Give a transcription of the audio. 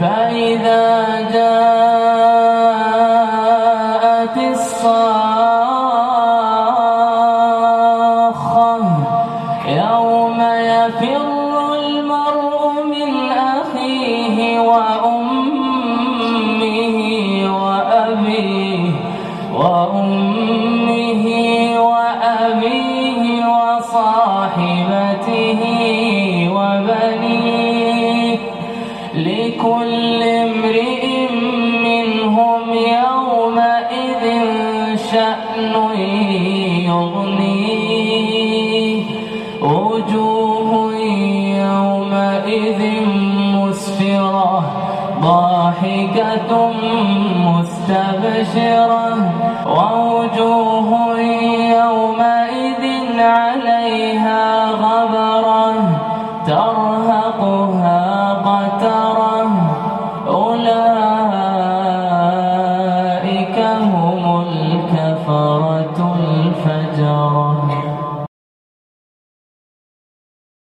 فإذا جاءت الصاخة يوم يفر المرء من أخيه وأمه وأبيه وأمه وأبيه وصاحبته. لكل امرئ منهم يومئذ شأن يغنيه وجوه يومئذ مسفرة ضاحكة مستبشرة. ووجوه يومئذ عليها الكفرة الفجرة.